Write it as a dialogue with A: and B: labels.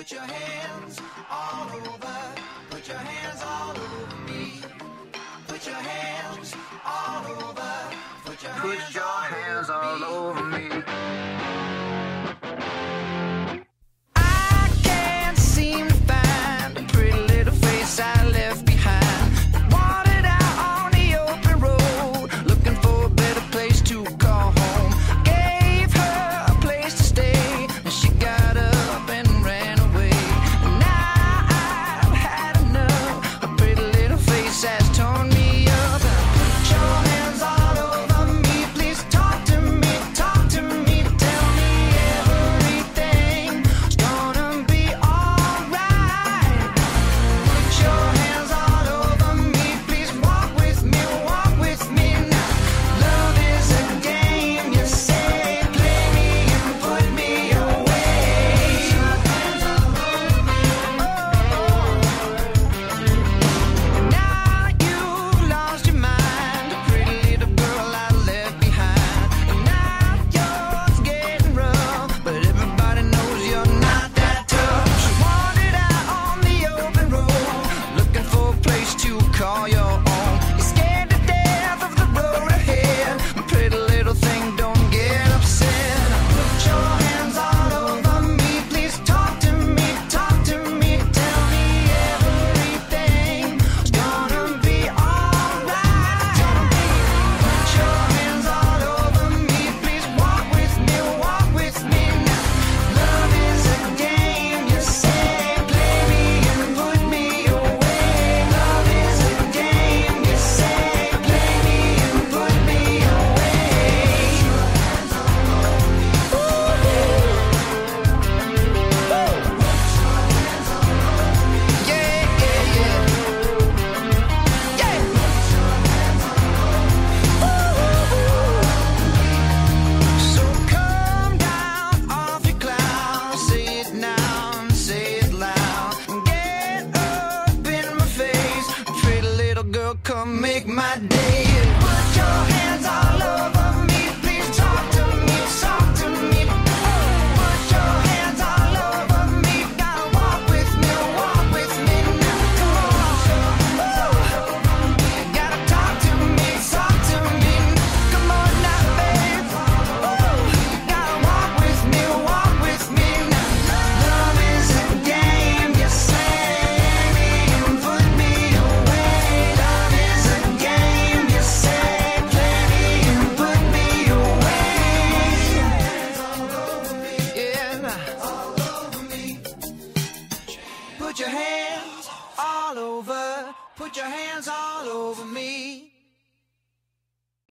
A: Put your hands all over. Put your hands all over me. Put your hands all over. Put your hands, Put your hands all over me. call your girl, come make my day. Put your hands all over. all over. Put your hands all over me.